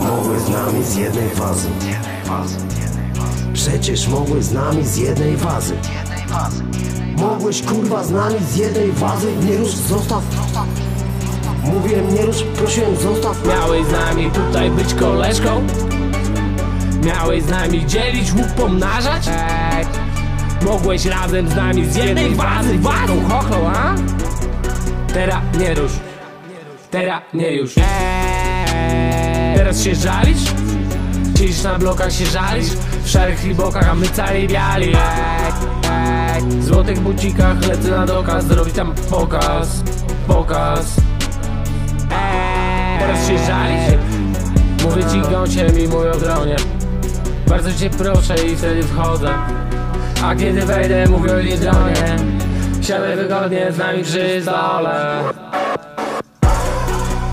Mogły z nami z jednej fazy. Przecież mogły z nami z jednej fazy. Mogłeś kurwa z nami z jednej fazy. Nie rusz, zostaw. Mówiłem nie rusz, prosiłem zostaw. Miałeś z nami tutaj być koleżką? Miałeś z nami dzielić łuk pomnażać? Ej. Mogłeś razem z nami z jednej wazy Wadą chochlą, a? Teraz nie rusz Teraz nie już Ej. Teraz się żalisz? Siedzisz na blokach się żalisz? W szarych libokach, a my cali biali Ej. Złotych bucikach lecę na dokaz Zrobić tam pokaz Pokaz. Teraz się żalisz? Mówię ci gąsie mi o dronie Bardzo cię proszę i wtedy wchodzę. A kiedy wejdę mówię o dronie Siadaj wygodnie z nami przy stole.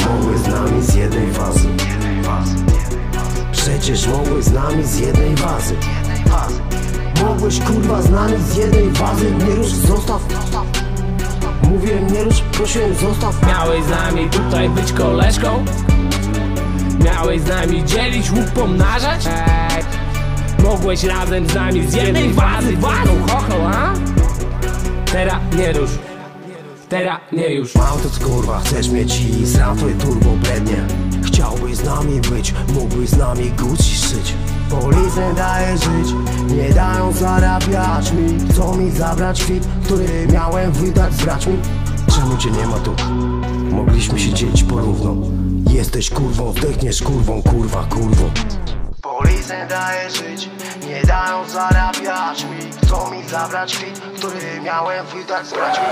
Mogły z nami z jednej fazy. Przecież mogłeś z nami z jednej fazy. Mogłeś kurwa z nami z jednej fazy. Nie rusz, zostaw. Mówiłem nie rusz, prosiłem zostaw. Miałeś z nami tutaj być koleżką? Miałeś z nami dzielić łuk pomnażać? Mogłeś razem z nami z jednej wazy Wadą chochlą, a? Teraz nie rusz. Teraz nie już Mam to kurwa, chcesz mieć i twoje turbo blednie. Chciałbyś z nami być, mógłbyś z nami Gucci szyć. Policję daje żyć, nie dają zarabiać mi. Chcą mi zabrać kwit, który miałem wydać z braćmi Czemu cię nie ma tu? Mogliśmy się dzielić porówno. Jesteś kurwą, zdechniesz kurwą, kurwa, kurwo Policję daje żyć, nie dają zarabiać mi. Chcą mi zabrać kwit, który miałem wydać z braćmi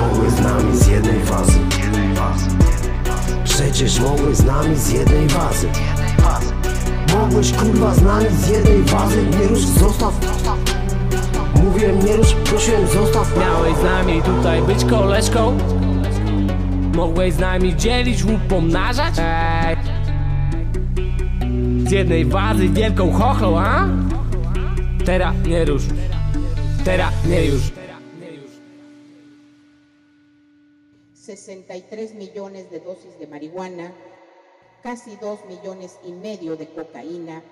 Mogły z nami z jednej fazy. Przecież mogły z nami z jednej fazy. Mogłeś kurwa z nami z jednej fazy. Nie rusz, zostaw. Mówiłem nie rusz, prosiłem zostaw. Miałeś z nami tutaj być koleżką? Mogłeś z nami dzielić łuk pomnażać? Ej. Z jednej wazy wielką chochlą, a? Teraz nie rusz Teraz nie już 63 millones de dosis de marihuana, casi 2 millones y medio de cocaína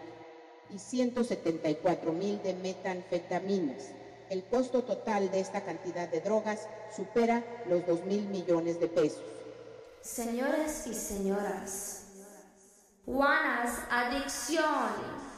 y 174 mil de metanfetaminas. El costo total de esta cantidad de drogas supera los 2 mil millones de pesos. Señores y señoras, Juanas Adicción.